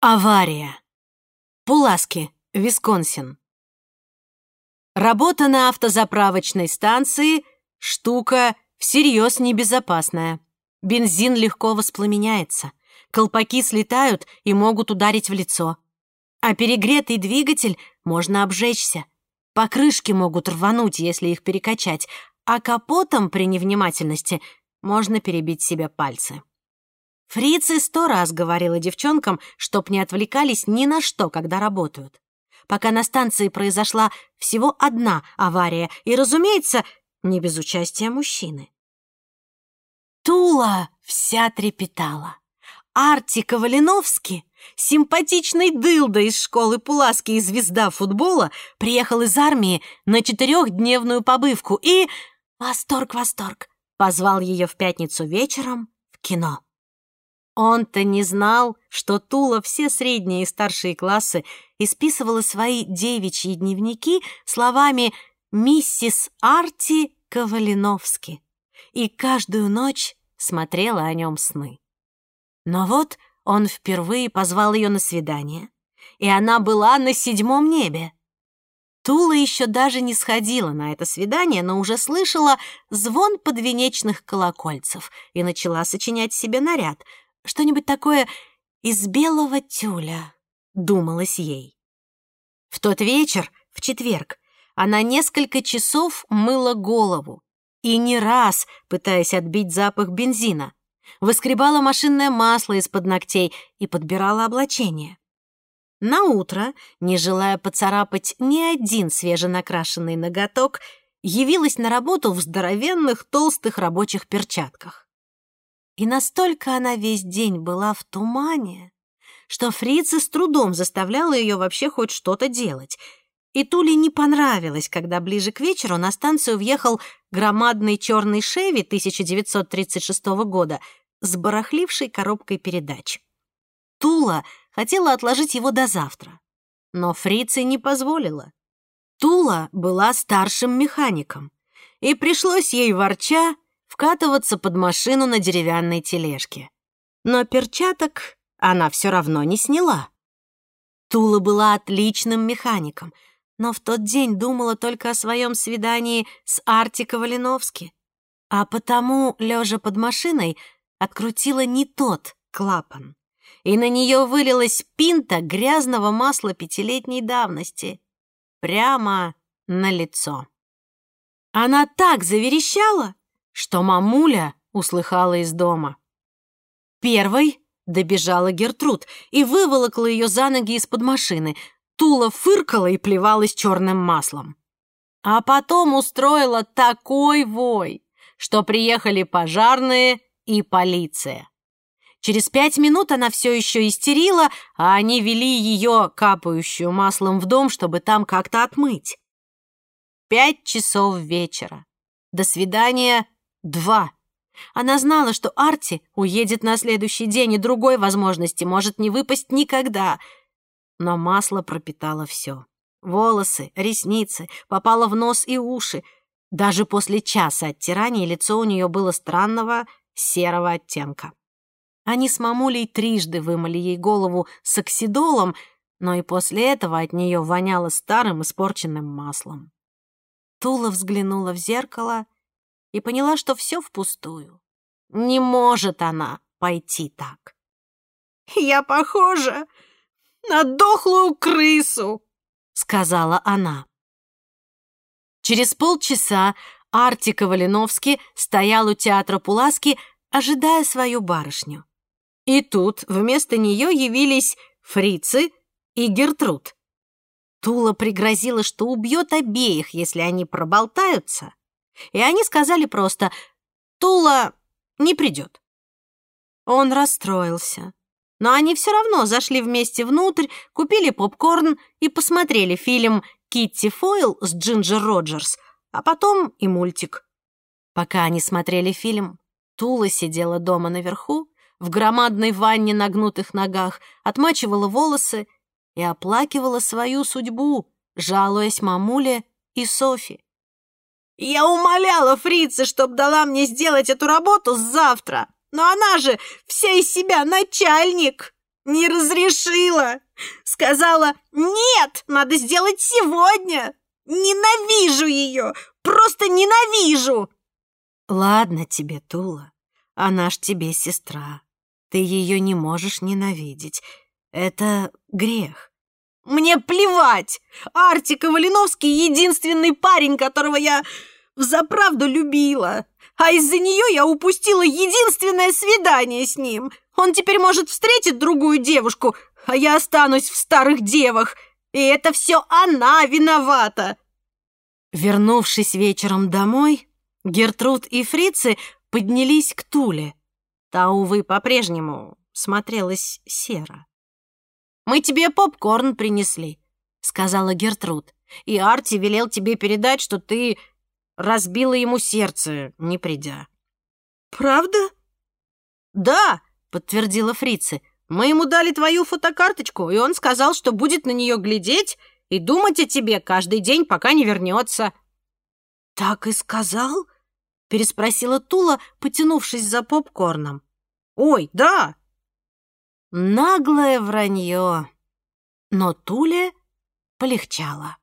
Авария. Пуласки, Висконсин. Работа на автозаправочной станции — штука всерьез небезопасная. Бензин легко воспламеняется, колпаки слетают и могут ударить в лицо. А перегретый двигатель можно обжечься. Покрышки могут рвануть, если их перекачать, а капотом при невнимательности можно перебить себе пальцы. Фрицы сто раз говорила девчонкам, чтоб не отвлекались ни на что, когда работают. Пока на станции произошла всего одна авария, и, разумеется, не без участия мужчины. Тула вся трепетала. Арти Ковалиновский, симпатичный дылда из школы Пуласки и звезда футбола, приехал из армии на четырехдневную побывку и... Восторг, восторг! Позвал ее в пятницу вечером в кино. Он-то не знал, что Тула все средние и старшие классы исписывала свои девичьи дневники словами «Миссис Арти Ковалиновски» и каждую ночь смотрела о нем сны. Но вот он впервые позвал ее на свидание, и она была на седьмом небе. Тула еще даже не сходила на это свидание, но уже слышала звон подвенечных колокольцев и начала сочинять себе наряд — что-нибудь такое из белого тюля, думалось ей. В тот вечер, в четверг, она несколько часов мыла голову и не раз, пытаясь отбить запах бензина, выскребала машинное масло из-под ногтей и подбирала облачение. На утро, не желая поцарапать ни один свеженакрашенный ноготок, явилась на работу в здоровенных толстых рабочих перчатках. И настолько она весь день была в тумане, что фрица с трудом заставляла ее вообще хоть что-то делать. И Туле не понравилось, когда ближе к вечеру на станцию въехал громадный черный «Шеви» 1936 года с барахлившей коробкой передач. Тула хотела отложить его до завтра, но фрице не позволила. Тула была старшим механиком, и пришлось ей ворча вкатываться под машину на деревянной тележке. Но перчаток она все равно не сняла. Тула была отличным механиком, но в тот день думала только о своем свидании с Арти Ковалиновски. А потому, лежа под машиной, открутила не тот клапан. И на нее вылилась пинта грязного масла пятилетней давности. Прямо на лицо. Она так заверещала, что мамуля услыхала из дома. Первой добежала Гертруд и выволокла ее за ноги из-под машины. Тула фыркала и плевалась черным маслом. А потом устроила такой вой, что приехали пожарные и полиция. Через пять минут она все еще истерила, а они вели ее, капающую маслом, в дом, чтобы там как-то отмыть. Пять часов вечера. До свидания, Два. Она знала, что Арти уедет на следующий день, и другой возможности может не выпасть никогда. Но масло пропитало все. Волосы, ресницы, попало в нос и уши. Даже после часа оттирания лицо у нее было странного серого оттенка. Они с мамулей трижды вымыли ей голову с оксидолом, но и после этого от нее воняло старым испорченным маслом. Тула взглянула в зеркало — и поняла, что все впустую. Не может она пойти так. «Я похожа на дохлую крысу», — сказала она. Через полчаса Арти Ковалиновский стоял у театра Пуласки, ожидая свою барышню. И тут вместо нее явились фрицы и Гертруд. Тула пригрозила, что убьет обеих, если они проболтаются, и они сказали просто «Тула не придет». Он расстроился. Но они все равно зашли вместе внутрь, купили попкорн и посмотрели фильм «Китти Фойл» с Джинджер Роджерс, а потом и мультик. Пока они смотрели фильм, Тула сидела дома наверху, в громадной ванне на гнутых ногах, отмачивала волосы и оплакивала свою судьбу, жалуясь мамуле и Софи. Я умоляла фрица, чтоб дала мне сделать эту работу завтра. Но она же вся из себя начальник. Не разрешила. Сказала, нет, надо сделать сегодня. Ненавижу ее, просто ненавижу. Ладно тебе, Тула, она ж тебе сестра. Ты ее не можешь ненавидеть. Это грех. Мне плевать! Артика Валиновский — единственный парень, которого я взаправду любила. А из-за нее я упустила единственное свидание с ним. Он теперь может встретить другую девушку, а я останусь в старых девах. И это все она виновата. Вернувшись вечером домой, Гертруд и фрицы поднялись к Туле. Та, увы, по-прежнему смотрелась серо. «Мы тебе попкорн принесли», — сказала Гертруд. «И Арти велел тебе передать, что ты разбила ему сердце, не придя». «Правда?» «Да», — подтвердила фрицы. «Мы ему дали твою фотокарточку, и он сказал, что будет на нее глядеть и думать о тебе каждый день, пока не вернется». «Так и сказал?» — переспросила Тула, потянувшись за попкорном. «Ой, да!» Наглое вранье. Но Туле полегчало.